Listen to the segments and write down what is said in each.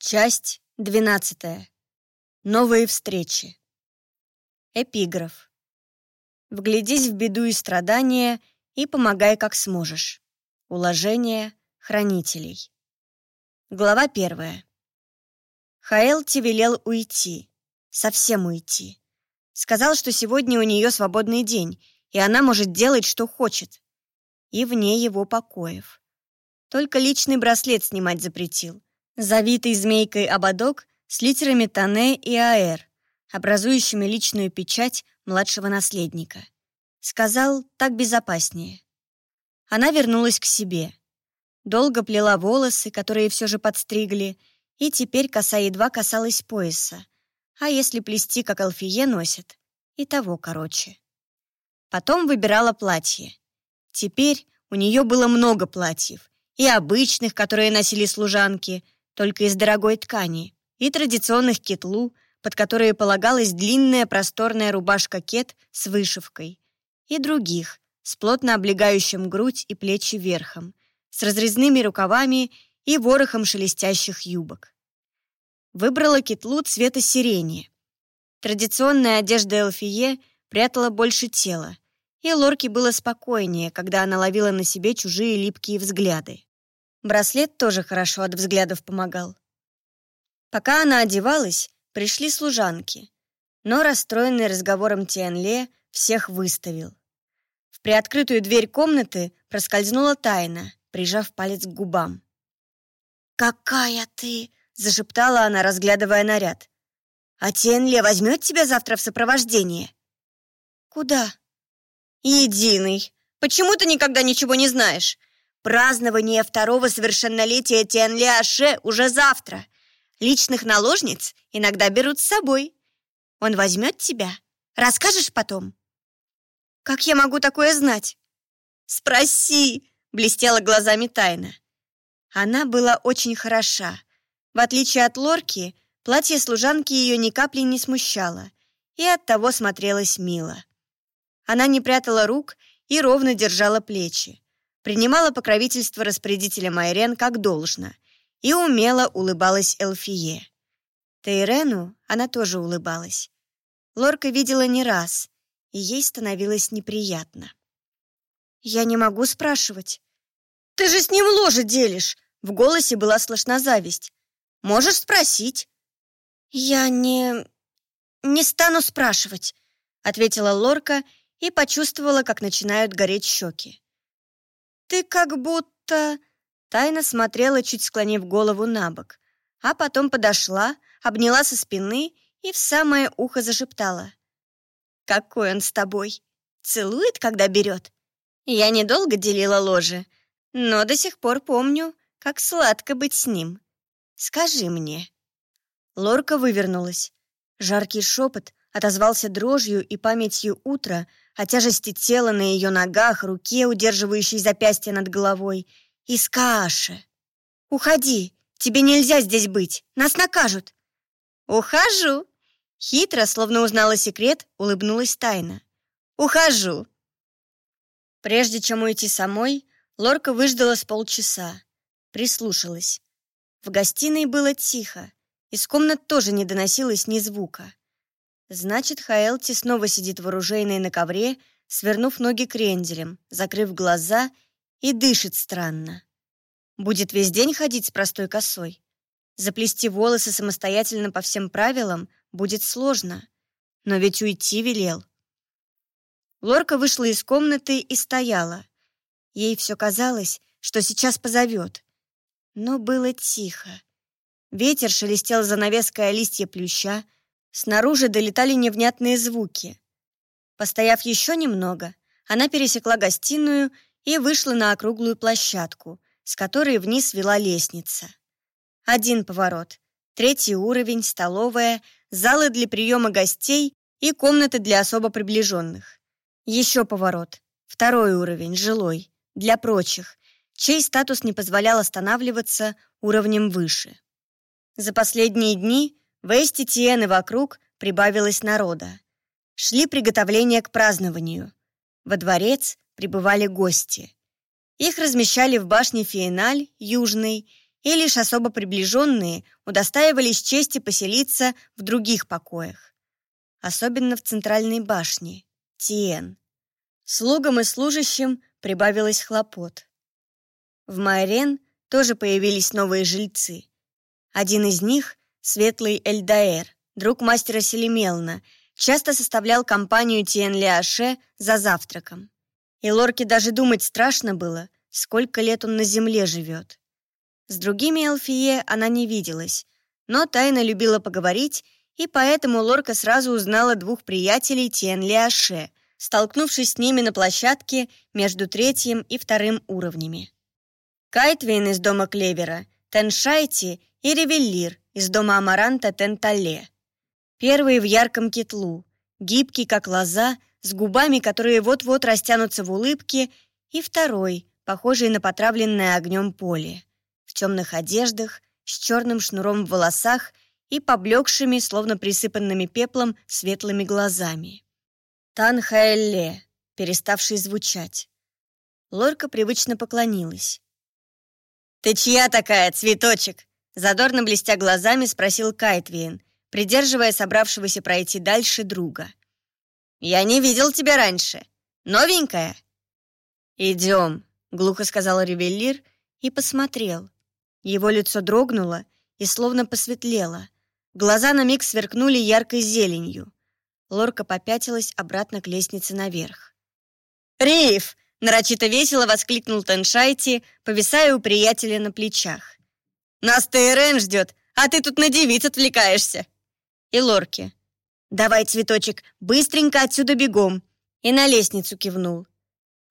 Часть двенадцатая. Новые встречи. Эпиграф. Вглядись в беду и страдания и помогай, как сможешь. Уложение хранителей. Глава первая. Хаэлти велел уйти. Совсем уйти. Сказал, что сегодня у нее свободный день, и она может делать, что хочет. И вне его покоев. Только личный браслет снимать запретил завитый змейкой ободок с литерами Тане и Аэр, образующими личную печать младшего наследника. Сказал, так безопаснее. Она вернулась к себе. Долго плела волосы, которые все же подстригли, и теперь коса едва касалась пояса. А если плести, как Алфие носит, и того короче. Потом выбирала платье. Теперь у нее было много платьев, и обычных, которые носили служанки — только из дорогой ткани, и традиционных кетлу, под которые полагалась длинная просторная рубашка-кет с вышивкой, и других, с плотно облегающим грудь и плечи верхом, с разрезными рукавами и ворохом шелестящих юбок. Выбрала кетлу цвета сирени. Традиционная одежда Элфие прятала больше тела, и Лорке было спокойнее, когда она ловила на себе чужие липкие взгляды. Браслет тоже хорошо от взглядов помогал. Пока она одевалась, пришли служанки, но расстроенный разговором Тианле всех выставил. В приоткрытую дверь комнаты проскользнула тайна, прижав палец к губам. «Какая ты!» — зашептала она, разглядывая наряд. «А Тианле возьмет тебя завтра в сопровождение?» «Куда?» «Единый! Почему ты никогда ничего не знаешь? Празднование второго совершеннолетия Тянля-Аше уже завтра. Личных наложниц иногда берут с собой. Он возьмет тебя. Расскажешь потом? Как я могу такое знать? Спроси, блестела глазами тайна. Она была очень хороша. В отличие от Лорки, платье служанки ее ни капли не смущало и оттого смотрелось мило. Она не прятала рук и ровно держала плечи принимала покровительство распорядителя Майрен как должно и умело улыбалась Элфие. Тейрену она тоже улыбалась. Лорка видела не раз, и ей становилось неприятно. «Я не могу спрашивать». «Ты же с ним ложе делишь!» В голосе была слышна зависть. «Можешь спросить». «Я не... не стану спрашивать», — ответила Лорка и почувствовала, как начинают гореть щеки. «Ты как будто...» Тайна смотрела, чуть склонив голову на бок, а потом подошла, обняла со спины и в самое ухо зашептала. «Какой он с тобой! Целует, когда берет?» Я недолго делила ложе, но до сих пор помню, как сладко быть с ним. Скажи мне». Лорка вывернулась. Жаркий шепот отозвался дрожью и памятью утра, о тяжести тела на ее ногах, руке, удерживающей запястье над головой, и Скааше. «Уходи! Тебе нельзя здесь быть! Нас накажут!» «Ухожу!» Хитро, словно узнала секрет, улыбнулась тайно. «Ухожу!» Прежде чем уйти самой, Лорка выждала с полчаса. Прислушалась. В гостиной было тихо. Из комнат тоже не доносилось ни звука. Значит, Хаэлти снова сидит вооруженный на ковре, свернув ноги кренделем, закрыв глаза и дышит странно. Будет весь день ходить с простой косой. Заплести волосы самостоятельно по всем правилам будет сложно. Но ведь уйти велел. Лорка вышла из комнаты и стояла. Ей все казалось, что сейчас позовет. Но было тихо. Ветер шелестел занавеской о листья плюща, Снаружи долетали невнятные звуки. Постояв еще немного, она пересекла гостиную и вышла на округлую площадку, с которой вниз вела лестница. Один поворот, третий уровень, столовая, залы для приема гостей и комнаты для особо приближенных. Еще поворот, второй уровень, жилой, для прочих, чей статус не позволял останавливаться уровнем выше. За последние дни в Эститиен и вокруг прибавилось народа. Шли приготовления к празднованию. Во дворец прибывали гости. Их размещали в башне Фиеналь, Южной, и лишь особо приближенные удостаивались чести поселиться в других покоях. Особенно в центральной башне, Тиен. Слугам и служащим прибавилось хлопот. В Майрен тоже появились новые жильцы. Один из них, светлый Эльдаэр, друг мастера Селимелна, часто составлял компанию Тиен Лиаше за завтраком. И Лорке даже думать страшно было, сколько лет он на земле живет. С другими Элфие она не виделась, но тайно любила поговорить, и поэтому Лорка сразу узнала двух приятелей Тиен Лиаше, столкнувшись с ними на площадке между третьим и вторым уровнями. Кайтвейн из дома Клевера, Теншайти и Ревеллир из дома Амаранта Тентале. Первый в ярком кетлу, гибкий как лоза, с губами, которые вот-вот растянутся в улыбке, и второй, похожий на потравленное огнем поле, в темных одеждах, с черным шнуром в волосах и поблекшими, словно присыпанными пеплом, светлыми глазами. Танхаэлле, переставший звучать. Лорка привычно поклонилась. «Ты чья такая, цветочек?» Задорно блестя глазами спросил Кайтвиен, придерживая собравшегося пройти дальше друга. «Я не видел тебя раньше. Новенькая?» «Идем», — глухо сказал Ревеллир и посмотрел. Его лицо дрогнуло и словно посветлело. Глаза на миг сверкнули яркой зеленью. Лорка попятилась обратно к лестнице наверх. «Риф!» Нарочито весело воскликнул Теншайти, повисая у приятеля на плечах. «Нас ТРН ждет, а ты тут на девиц отвлекаешься!» И Лорки. «Давай, цветочек, быстренько отсюда бегом!» И на лестницу кивнул.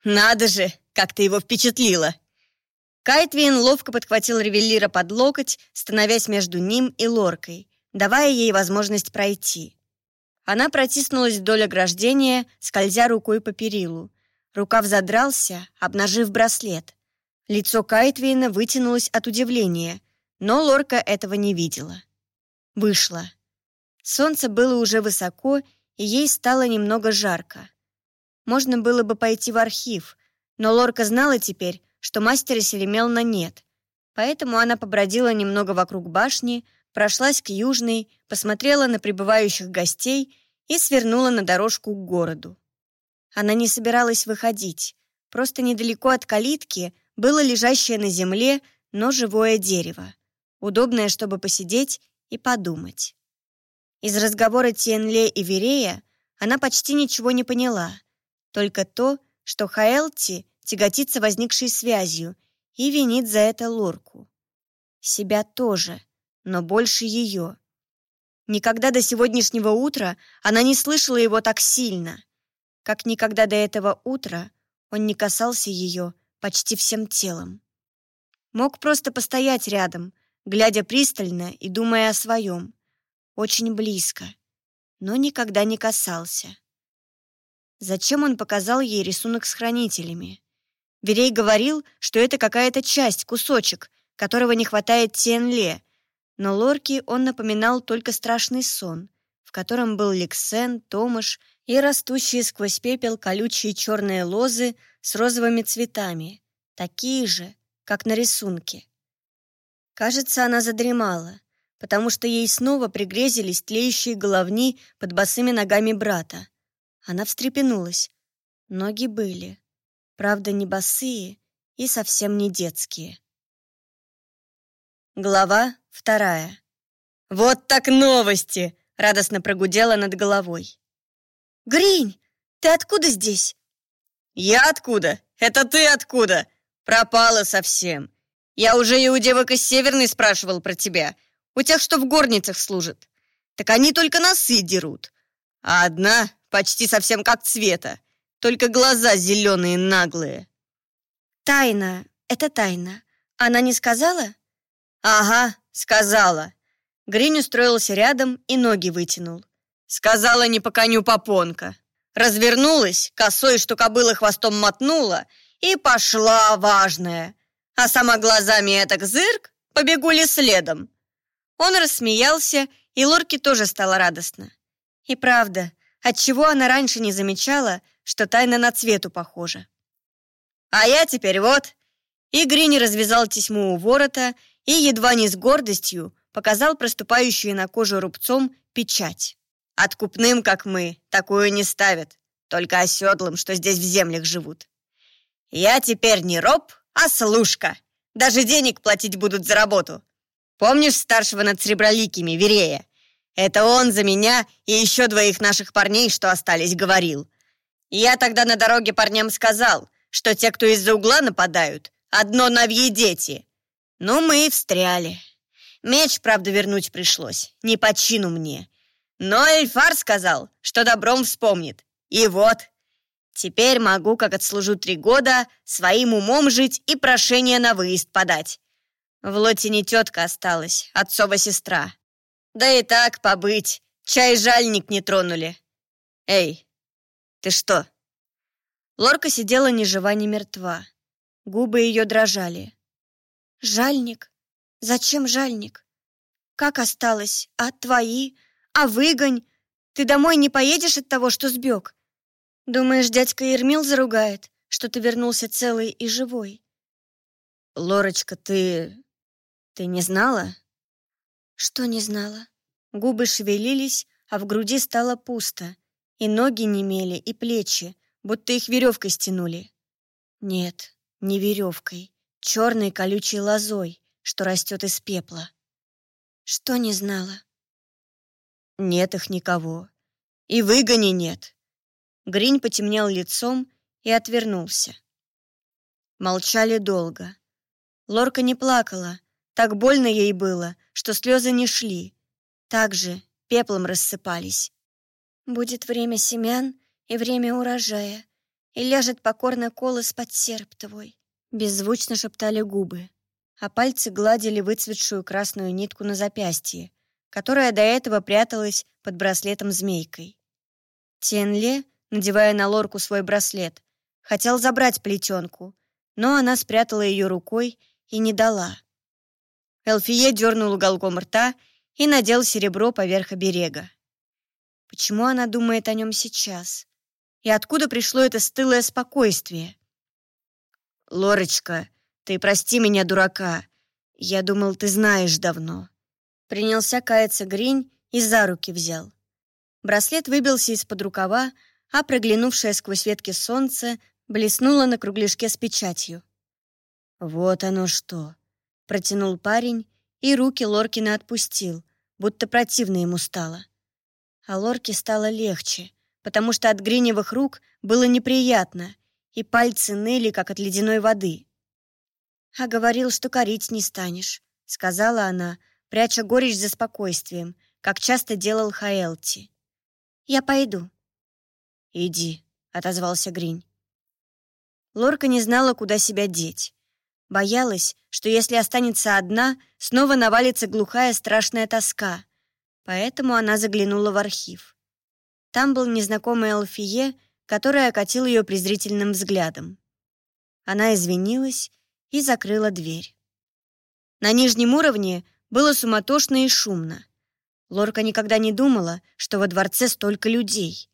«Надо же, как ты его впечатлила!» Кайтвин ловко подхватил Ревеллира под локоть, становясь между ним и Лоркой, давая ей возможность пройти. Она протиснулась вдоль ограждения, скользя рукой по перилу, Рукав задрался, обнажив браслет. Лицо Кайтвейна вытянулось от удивления, но Лорка этого не видела. Вышла. Солнце было уже высоко, и ей стало немного жарко. Можно было бы пойти в архив, но Лорка знала теперь, что мастера Селемелна нет. Поэтому она побродила немного вокруг башни, прошлась к южной, посмотрела на прибывающих гостей и свернула на дорожку к городу. Она не собиралась выходить. Просто недалеко от калитки было лежащее на земле, но живое дерево. Удобное, чтобы посидеть и подумать. Из разговора Тиенле и Верея она почти ничего не поняла. Только то, что Хаэлти тяготится возникшей связью и винит за это Лорку. Себя тоже, но больше ее. Никогда до сегодняшнего утра она не слышала его так сильно. Как никогда до этого утра он не касался ее почти всем телом. Мог просто постоять рядом, глядя пристально и думая о своем. Очень близко, но никогда не касался. Зачем он показал ей рисунок с хранителями? Верей говорил, что это какая-то часть, кусочек, которого не хватает Тенле, но Лорки он напоминал только страшный сон, в котором был Лексен, Томаш и растущие сквозь пепел колючие черные лозы с розовыми цветами, такие же, как на рисунке. Кажется, она задремала, потому что ей снова пригрезились тлеющие головни под босыми ногами брата. Она встрепенулась. Ноги были. Правда, не босые и совсем не детские. Глава вторая. «Вот так новости!» — радостно прогудела над головой. «Гринь, ты откуда здесь?» «Я откуда? Это ты откуда? Пропала совсем. Я уже и у девок из Северной спрашивал про тебя. У тех, что в горницах служат. Так они только носы дерут. А одна почти совсем как цвета. Только глаза зеленые наглые». «Тайна, это тайна. Она не сказала?» «Ага, сказала». Гринь устроился рядом и ноги вытянул. Сказала не по коню попонка. Развернулась, косой, что кобыла хвостом мотнула, и пошла важная. А сама глазами этак зырк, побегу ли следом. Он рассмеялся, и Лорке тоже стало радостно. И правда, отчего она раньше не замечала, что тайна на цвету похожа. А я теперь вот. И Грини развязал тесьму у ворота и едва не с гордостью показал проступающую на коже рубцом печать. «Откупным, как мы, такую не ставят, только оседлым, что здесь в землях живут. Я теперь не роб, а служка. Даже денег платить будут за работу. Помнишь старшего над Среброликими, Верея? Это он за меня и еще двоих наших парней, что остались, говорил. Я тогда на дороге парням сказал, что те, кто из-за угла нападают, одно навьи дети. Ну, мы и встряли. Меч, правда, вернуть пришлось, не по чину мне. Но Эльфар сказал, что добром вспомнит. И вот, теперь могу, как отслужу три года, своим умом жить и прошение на выезд подать. В Лотине тетка осталась, отцова сестра. Да и так побыть, чай жальник не тронули. Эй, ты что? Лорка сидела ни жива, ни мертва. Губы ее дрожали. «Жальник? Зачем жальник? Как осталось? А твои? А выгонь? Ты домой не поедешь от того, что сбег? Думаешь, дядька Ермил заругает, что ты вернулся целый и живой?» «Лорочка, ты... ты не знала?» «Что не знала?» Губы шевелились, а в груди стало пусто, и ноги немели, и плечи, будто их веревкой стянули. Нет, не веревкой, черной колючей лозой, что растет из пепла. Что не знала? Нет их никого. И выгони нет. Гринь потемнел лицом и отвернулся. Молчали долго. Лорка не плакала. Так больно ей было, что слезы не шли. Так же пеплом рассыпались. Будет время семян, и время урожая, и ляжет покорно колос под серп твой. Беззвучно шептали губы, а пальцы гладили выцветшую красную нитку на запястье, которая до этого пряталась под браслетом змейкой. Тенле, надевая на лорку свой браслет, хотел забрать плетенку, но она спрятала ее рукой и не дала. Элфие дернул уголком рта и надел серебро поверх оберега. Почему она думает о нем сейчас? И откуда пришло это стылое спокойствие? «Лорочка, ты прости меня, дурака. Я думал, ты знаешь давно». Принялся каяться Гринь и за руки взял. Браслет выбился из-под рукава, а проглянувшее сквозь ветки солнце блеснуло на кругляшке с печатью. «Вот оно что!» — протянул парень, и руки Лоркина отпустил, будто противно ему стало. А Лорке стало легче, потому что от гриневых рук было неприятно, и пальцы ныли, как от ледяной воды. «А говорил, что корить не станешь», — сказала она, пряча горечь за спокойствием, как часто делал Хаэлти. «Я пойду». «Иди», — отозвался Гринь. Лорка не знала, куда себя деть. Боялась, что если останется одна, снова навалится глухая страшная тоска. Поэтому она заглянула в архив. Там был незнакомый Алфие, который окатил ее презрительным взглядом. Она извинилась и закрыла дверь. На нижнем уровне было суматошно и шумно. Лорка никогда не думала, что во дворце столько людей.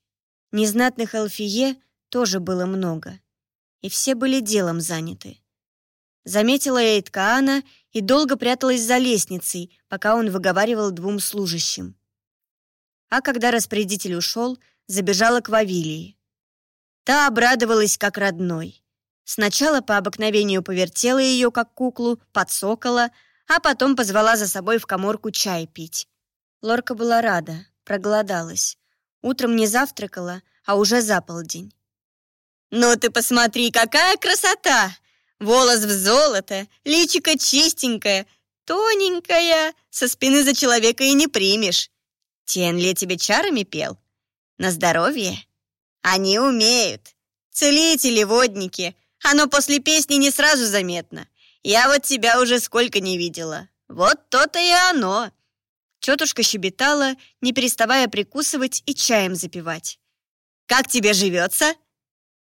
Незнатных Элфие тоже было много. И все были делом заняты. Заметила Эйткаана и долго пряталась за лестницей, пока он выговаривал двум служащим а когда распорядитель ушел, забежала к Вавилии. Та обрадовалась как родной. Сначала по обыкновению повертела ее, как куклу, подсокола, а потом позвала за собой в коморку чай пить. Лорка была рада, проголодалась. Утром не завтракала, а уже за полдень. «Ну ты посмотри, какая красота! Волос в золото, личико чистенькое, тоненькая, со спины за человека и не примешь. Тенли тебе чарами пел? На здоровье? Они умеют. Целители, водники. Оно после песни не сразу заметно. Я вот тебя уже сколько не видела. Вот то-то и оно. Тетушка щебетала, не переставая прикусывать и чаем запивать. «Как тебе живется?»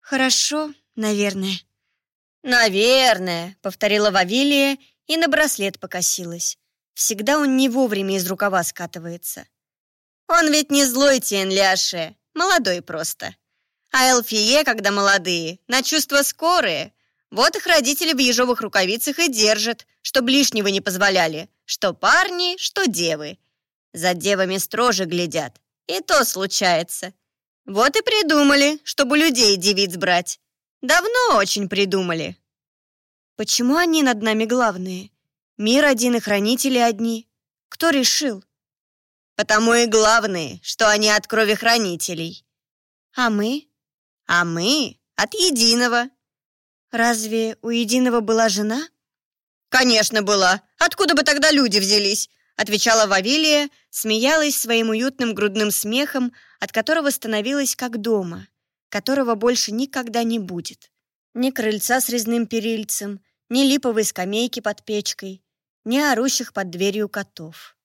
«Хорошо, наверное». «Наверное», — повторила Вавилия и на браслет покосилась. Всегда он не вовремя из рукава скатывается. Он ведь не злой Тенляше, молодой просто. А Элфие, когда молодые, на чувства скорые. Вот их родители в ежовых рукавицах и держат, чтоб лишнего не позволяли, что парни, что девы. За девами строже глядят, и то случается. Вот и придумали, чтобы людей девиц брать. Давно очень придумали. Почему они над нами главные? Мир один и хранители одни. Кто решил? Потому и главные, что они от крови хранителей. А мы? А мы от единого. Разве у единого была жена? Конечно, была. Откуда бы тогда люди взялись? Отвечала Вавилия, смеялась своим уютным грудным смехом, от которого становилась как дома, которого больше никогда не будет. Ни крыльца с резным перильцем, ни липовой скамейки под печкой, ни орущих под дверью котов.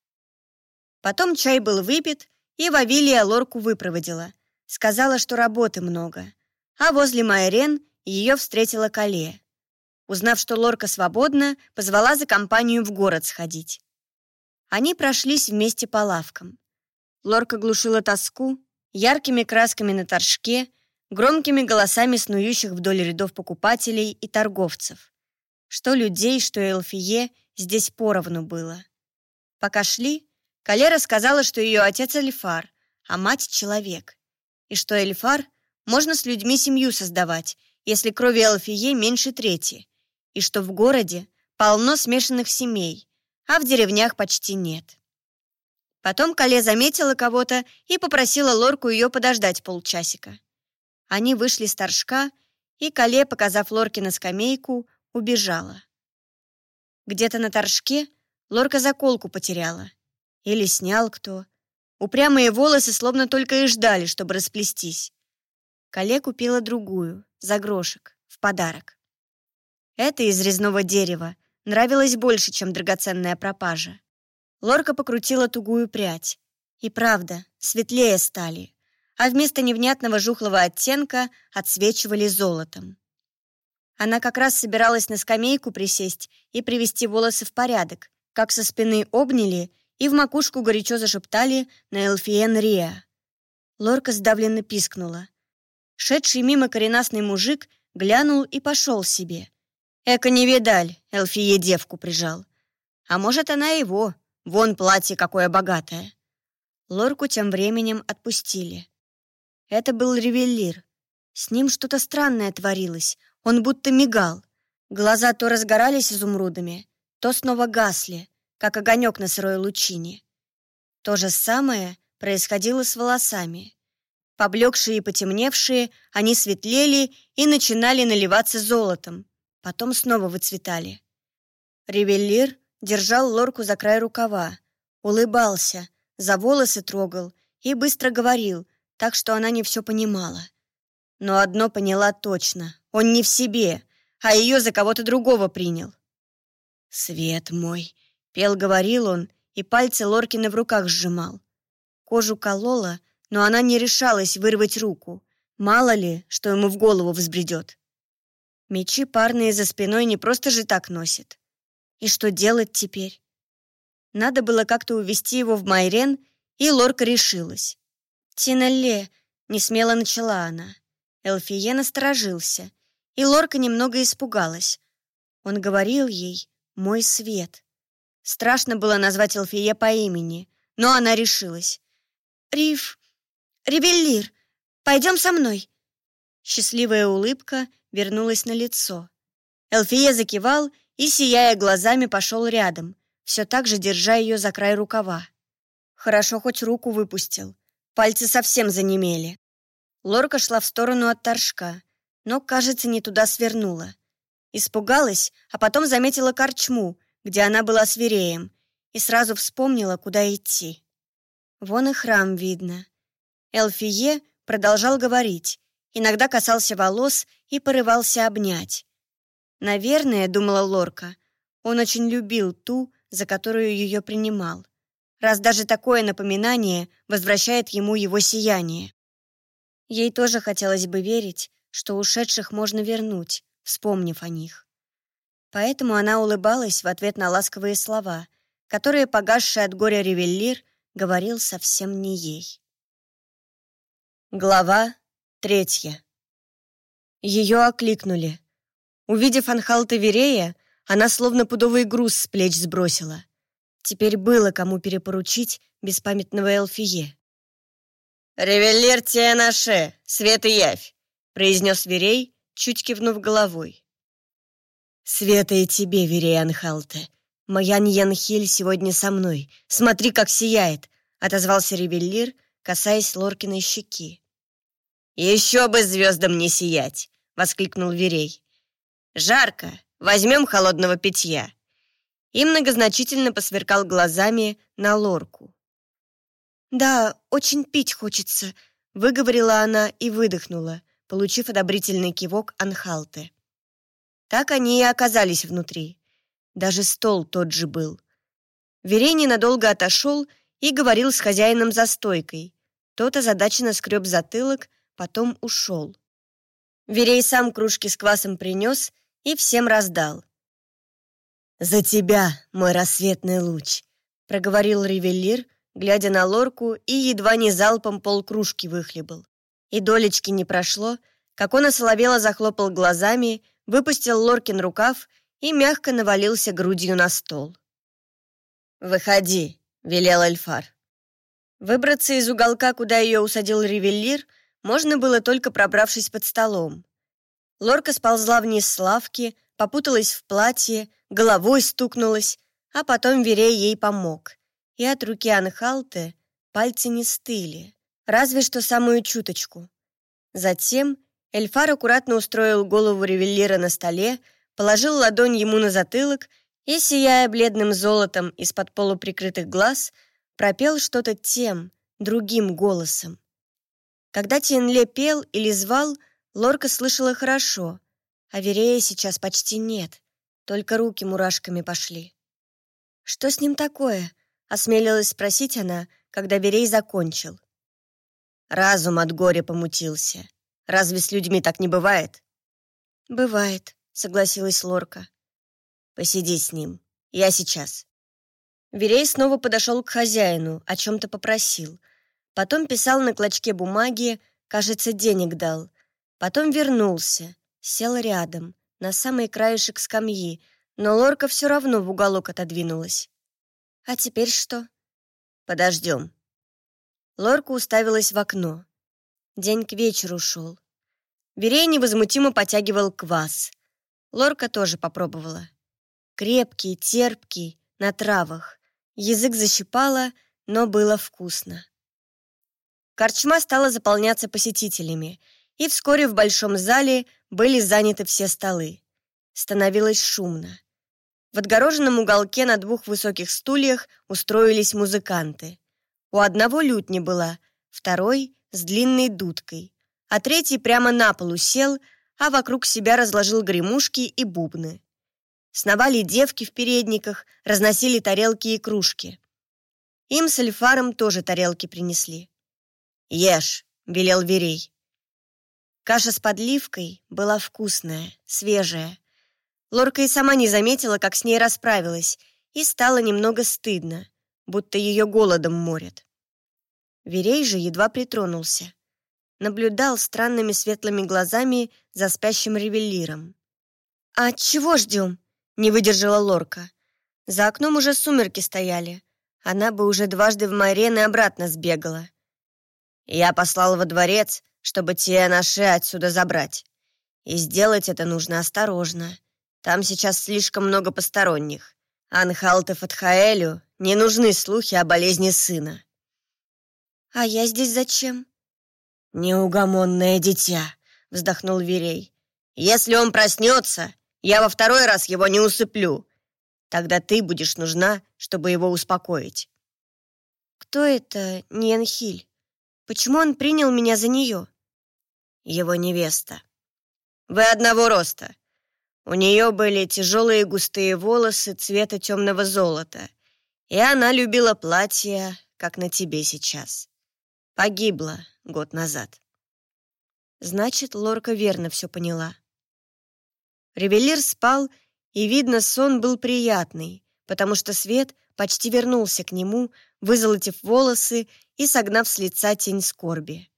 Потом чай был выпит, и Вавилия лорку выпроводила. Сказала, что работы много. А возле Майрен ее встретила Кале. Узнав, что лорка свободна, позвала за компанию в город сходить. Они прошлись вместе по лавкам. Лорка глушила тоску яркими красками на торжке, громкими голосами снующих вдоль рядов покупателей и торговцев. Что людей, что Элфие здесь поровну было. Пока шли, Кале рассказала, что ее отец Эльфар, а мать — человек, и что Эльфар можно с людьми семью создавать, если крови Элфие меньше трети, и что в городе полно смешанных семей, а в деревнях почти нет. Потом Кале заметила кого-то и попросила Лорку ее подождать полчасика. Они вышли с торжка, и Кале, показав Лорке на скамейку, убежала. Где-то на торжке Лорка заколку потеряла. Или снял кто. Упрямые волосы словно только и ждали, чтобы расплестись. Кале купила другую, за грошек, в подарок. Это из резного дерева нравилось больше, чем драгоценная пропажа. Лорка покрутила тугую прядь. И правда, светлее стали, а вместо невнятного жухлого оттенка отсвечивали золотом. Она как раз собиралась на скамейку присесть и привести волосы в порядок, как со спины обняли и в макушку горячо зашептали на Элфиен Риа. Лорка сдавленно пискнула. Шедший мимо коренастный мужик глянул и пошел себе. Эко не видаль, Элфие девку прижал. А может, она его, Вон платье какое богатое. Лорку тем временем отпустили. Это был ревеллир. С ним что-то странное творилось. Он будто мигал. Глаза то разгорались изумрудами, то снова гасли, как огонек на сырой лучине. То же самое происходило с волосами. Поблекшие и потемневшие, они светлели и начинали наливаться золотом, потом снова выцветали. Ревеллир держал лорку за край рукава, улыбался, за волосы трогал и быстро говорил, так что она не все понимала. Но одно поняла точно — он не в себе, а ее за кого-то другого принял. «Свет мой!» — пел говорил он, и пальцы Лоркина в руках сжимал. Кожу колола, но она не решалась вырвать руку. Мало ли, что ему в голову взбредет. Мечи парные за спиной не просто же так носит. И что делать теперь? Надо было как-то увести его в Майрен, и Лорка решилась. «Тиналле!» — несмело начала она. Элфие насторожился, и Лорка немного испугалась. Он говорил ей «мой свет». Страшно было назвать Элфие по имени, но она решилась. «Риф, Ревеллир, пойдем со мной!» Счастливая улыбка вернулась на лицо. Элфие закивал и, сияя глазами, пошел рядом, все так же держа ее за край рукава. Хорошо хоть руку выпустил. Пальцы совсем занемели. Лорка шла в сторону от торжка, но, кажется, не туда свернула. Испугалась, а потом заметила корчму, где она была свиреем, и сразу вспомнила, куда идти. Вон и храм видно. Элфие продолжал говорить, иногда касался волос и порывался обнять. Наверное, думала Лорка, он очень любил ту, за которую ее принимал, раз даже такое напоминание возвращает ему его сияние. Ей тоже хотелось бы верить, что ушедших можно вернуть, вспомнив о них. Поэтому она улыбалась в ответ на ласковые слова, которые погасший от горя ревеллир говорил совсем не ей. Глава третья. Ее окликнули. Увидев Анхалта Верея, она словно пудовый груз с плеч сбросила. Теперь было кому перепоручить беспамятного Элфие. «Ревеллер Тианаше, свет и явь!» — произнес Верей, чуть кивнув головой. «Света и тебе, Верей Анхалте. Моя Ньянхиль сегодня со мной. Смотри, как сияет!» — отозвался Ревеллир, касаясь Лоркиной щеки. «Еще бы звездам не сиять!» — воскликнул Верей. «Жарко. Возьмем холодного питья». И многозначительно посверкал глазами на лорку. «Да, очень пить хочется», — выговорила она и выдохнула, получив одобрительный кивок Анхалты. Так они и оказались внутри. Даже стол тот же был. Верей ненадолго отошел и говорил с хозяином за стойкой. Тот озадаченно скреб затылок, потом ушел. Верей сам кружки с квасом принес и всем раздал. «За тебя, мой рассветный луч!» — проговорил ревеллир, глядя на лорку и едва не залпом полкружки выхлебал. И долечки не прошло, как он осоловело захлопал глазами, выпустил лоркин рукав и мягко навалился грудью на стол. «Выходи», — велел Эльфар. Выбраться из уголка, куда ее усадил ревеллир, можно было только пробравшись под столом. Лорка сползла вниз с лавки, попуталась в платье, головой стукнулась, а потом Верей ей помог. И от руки Анхалты пальцы не стыли, разве что самую чуточку. Затем Эльфар аккуратно устроил голову ревеллира на столе, положил ладонь ему на затылок и, сияя бледным золотом из-под полуприкрытых глаз, пропел что-то тем, другим голосом. Когда Тинле пел или звал, Лорка слышала хорошо, а Верея сейчас почти нет, только руки мурашками пошли. «Что с ним такое?» — осмелилась спросить она, когда Верей закончил. Разум от горя помутился. Разве с людьми так не бывает? «Бывает», — согласилась Лорка. «Посиди с ним. Я сейчас». Верей снова подошел к хозяину, о чем-то попросил. Потом писал на клочке бумаги, кажется, денег дал. Потом вернулся, сел рядом, на самый краешек скамьи, но Лорка все равно в уголок отодвинулась. «А теперь что?» «Подождем». Лорка уставилась в окно. День к вечеру шел. Верей невозмутимо потягивал квас. Лорка тоже попробовала. Крепкий, терпкий, на травах. Язык защипала, но было вкусно. Корчма стала заполняться посетителями — и вскоре в большом зале были заняты все столы. Становилось шумно. В отгороженном уголке на двух высоких стульях устроились музыканты. У одного лютни была, второй — с длинной дудкой, а третий прямо на полу сел, а вокруг себя разложил гремушки и бубны. Сновали девки в передниках, разносили тарелки и кружки. Им с Эльфаром тоже тарелки принесли. «Ешь», — велел Верей. Каша с подливкой была вкусная, свежая. Лорка и сама не заметила, как с ней расправилась, и стало немного стыдно, будто ее голодом морят. Верей же едва притронулся. Наблюдал странными светлыми глазами за спящим ревеллиром. «А чего ждем?» — не выдержала Лорка. За окном уже сумерки стояли. Она бы уже дважды в Майрен и обратно сбегала. «Я послал во дворец, чтобы те наши отсюда забрать. И сделать это нужно осторожно. Там сейчас слишком много посторонних. Анхалте Фатхаэлю не нужны слухи о болезни сына. «А я здесь зачем?» «Неугомонное дитя», — вздохнул Верей. «Если он проснется, я во второй раз его не усыплю. Тогда ты будешь нужна, чтобы его успокоить». «Кто это Ньенхиль? Почему он принял меня за нее?» его невеста. Вы одного роста. У нее были тяжелые густые волосы цвета темного золота, и она любила платья, как на тебе сейчас. Погибла год назад. Значит, Лорка верно все поняла. Ревелир спал, и, видно, сон был приятный, потому что свет почти вернулся к нему, вызолотив волосы и согнав с лица тень скорби.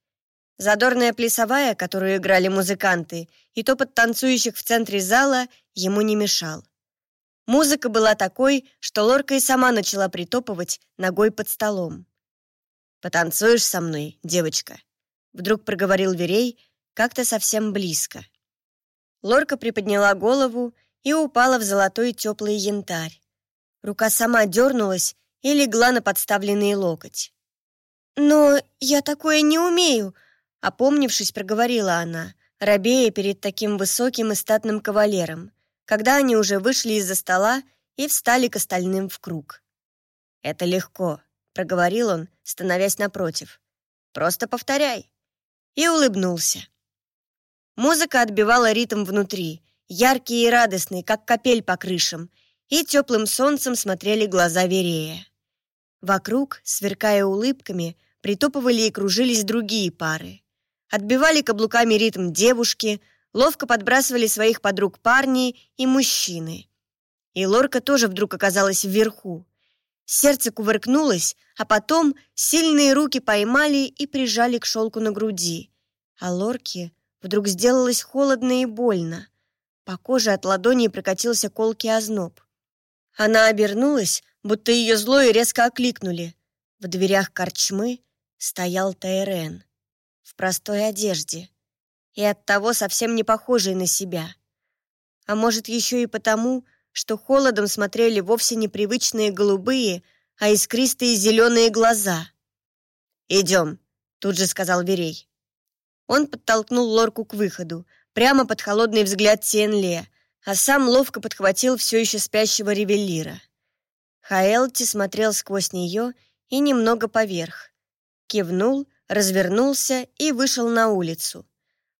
Задорная плясовая, которую играли музыканты, и топот танцующих в центре зала ему не мешал. Музыка была такой, что Лорка и сама начала притопывать ногой под столом. «Потанцуешь со мной, девочка?» Вдруг проговорил Верей как-то совсем близко. Лорка приподняла голову и упала в золотой теплый янтарь. Рука сама дернулась и легла на подставленный локоть. «Но я такое не умею», — опомнившись, проговорила она, робея перед таким высоким и статным кавалером, когда они уже вышли из-за стола и встали к остальным в круг. «Это легко», — проговорил он, становясь напротив. «Просто повторяй». И улыбнулся. Музыка отбивала ритм внутри, яркий и радостный, как капель по крышам, и теплым солнцем смотрели глаза Верея. Вокруг, сверкая улыбками, притопывали и кружились другие пары. Отбивали каблуками ритм девушки, ловко подбрасывали своих подруг парни и мужчины. И Лорка тоже вдруг оказалась вверху. Сердце кувыркнулось, а потом сильные руки поймали и прижали к шелку на груди. А Лорке вдруг сделалось холодно и больно. По коже от ладони прокатился колкий озноб. Она обернулась, будто ее зло и резко окликнули. В дверях корчмы стоял Тайрен в простой одежде и оттого совсем не похожий на себя. А может, еще и потому, что холодом смотрели вовсе непривычные голубые, а искристые зеленые глаза. «Идем», — тут же сказал Верей. Он подтолкнул Лорку к выходу, прямо под холодный взгляд Тиенле, а сам ловко подхватил все еще спящего ревеллира. Хаэлти смотрел сквозь нее и немного поверх. Кивнул, развернулся и вышел на улицу.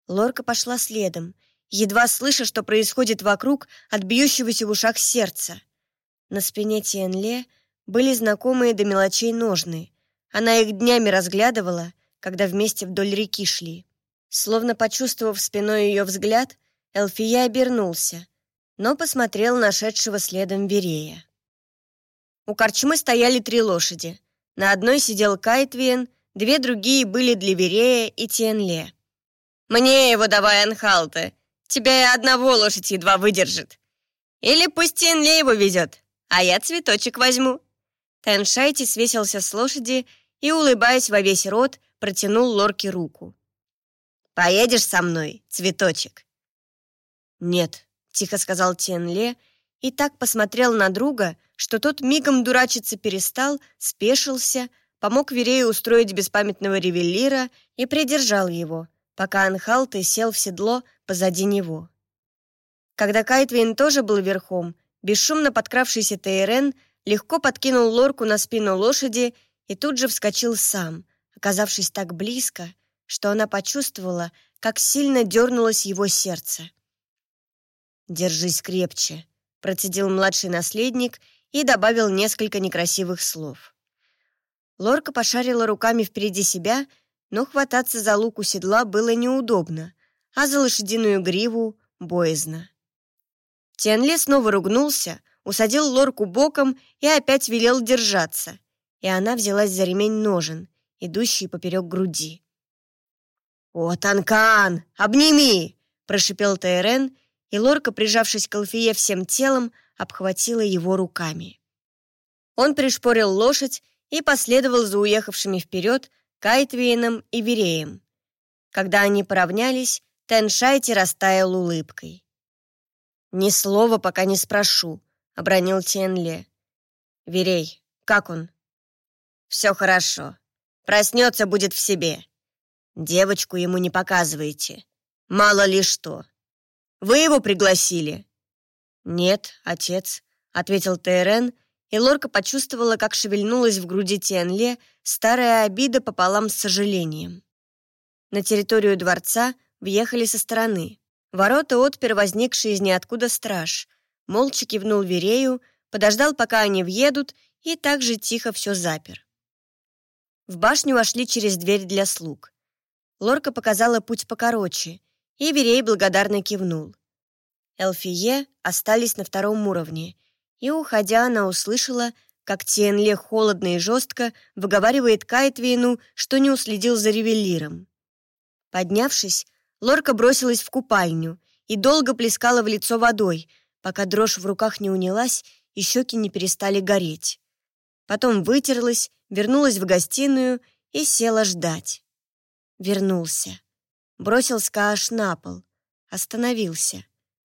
Лорка пошла следом, едва слыша, что происходит вокруг от бьющегося в ушах сердца. На спине Тиенле были знакомые до мелочей ножны. Она их днями разглядывала, когда вместе вдоль реки шли. Словно почувствовав спиной ее взгляд, Элфия обернулся, но посмотрел на шедшего следом Верея. У корчмы стояли три лошади. На одной сидел Кайтвиен, две другие были для Верея и Тенле. «Мне его давай, Анхалте! Тебя и одного лошадь едва выдержит! Или пусть Тенле его везет, а я цветочек возьму!» Теншайти свесился с лошади и, улыбаясь во весь рот, протянул Лорке руку. «Поедешь со мной, цветочек?» «Нет», — тихо сказал Тенле, и так посмотрел на друга, что тот мигом дурачиться перестал, спешился, помог Верею устроить беспамятного ревеллира и придержал его, пока Анхалты сел в седло позади него. Когда Кайтвин тоже был верхом, бесшумно подкравшийся Тейрен легко подкинул лорку на спину лошади и тут же вскочил сам, оказавшись так близко, что она почувствовала, как сильно дернулось его сердце. «Держись крепче», — процедил младший наследник и добавил несколько некрасивых слов. Лорка пошарила руками впереди себя, но хвататься за лук у седла было неудобно, а за лошадиную гриву — боязно. Тенле снова ругнулся, усадил лорку боком и опять велел держаться, и она взялась за ремень ножен, идущий поперек груди. «О, Танкан, обними!» — прошипел Тайрен, и Лорка, прижавшись к Алфие всем телом, обхватила его руками. Он пришпорил лошадь и последовал за уехавшими вперед Кайтвиеном и Вереем. Когда они поравнялись, Теншайти растаял улыбкой. «Ни слова пока не спрошу», — обронил Тенле. «Верей, как он?» «Все хорошо. Проснется, будет в себе. Девочку ему не показывайте. Мало ли что. Вы его пригласили?» «Нет, отец», — ответил Тейрен, и Лорка почувствовала, как шевельнулась в груди Тианле старая обида пополам с сожалением. На территорию дворца въехали со стороны. Ворота отпер возникший из ниоткуда страж. Молча кивнул Верею, подождал, пока они въедут, и также тихо все запер. В башню вошли через дверь для слуг. Лорка показала путь покороче, и Верей благодарно кивнул. Элфие остались на втором уровне, и, уходя, она услышала, как Тиенле холодно и жестко выговаривает Кайтвейну, что не уследил за ревелиром. Поднявшись, Лорка бросилась в купальню и долго плескала в лицо водой, пока дрожь в руках не унялась и щеки не перестали гореть. Потом вытерлась, вернулась в гостиную и села ждать. Вернулся. Бросил скааш на пол. Остановился.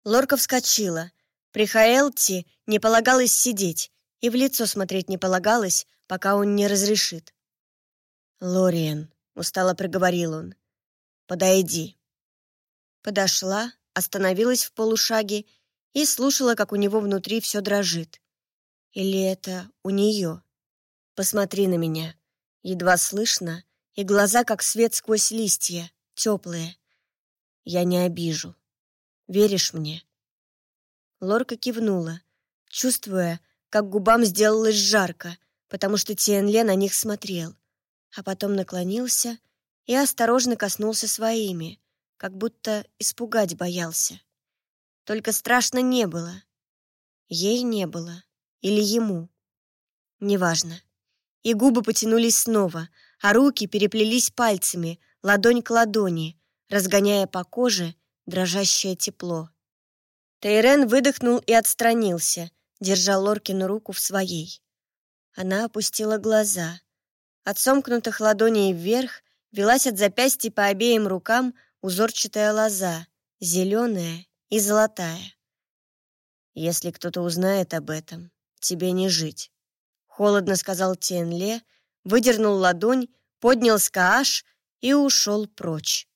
Лорка вскочила. При Хаэлти не полагалось сидеть, и в лицо смотреть не полагалось, пока он не разрешит. «Лориен», — устало проговорил он, — «подойди». Подошла, остановилась в полушаге и слушала, как у него внутри все дрожит. Или это у нее? Посмотри на меня. Едва слышно, и глаза, как свет сквозь листья, теплые. Я не обижу. Веришь мне?» Лорка кивнула, чувствуя, как губам сделалось жарко, потому что Тиенле на них смотрел, а потом наклонился и осторожно коснулся своими, как будто испугать боялся. Только страшно не было. Ей не было. Или ему. Неважно. И губы потянулись снова, а руки переплелись пальцами, ладонь к ладони, разгоняя по коже дрожащее тепло. Тейрен выдохнул и отстранился, держа Лоркину руку в своей. Она опустила глаза. От сомкнутых ладоней вверх велась от запястья по обеим рукам узорчатая лоза, зеленая и золотая. «Если кто-то узнает об этом, тебе не жить», — холодно сказал Тенле, выдернул ладонь, поднял скааш и ушел прочь.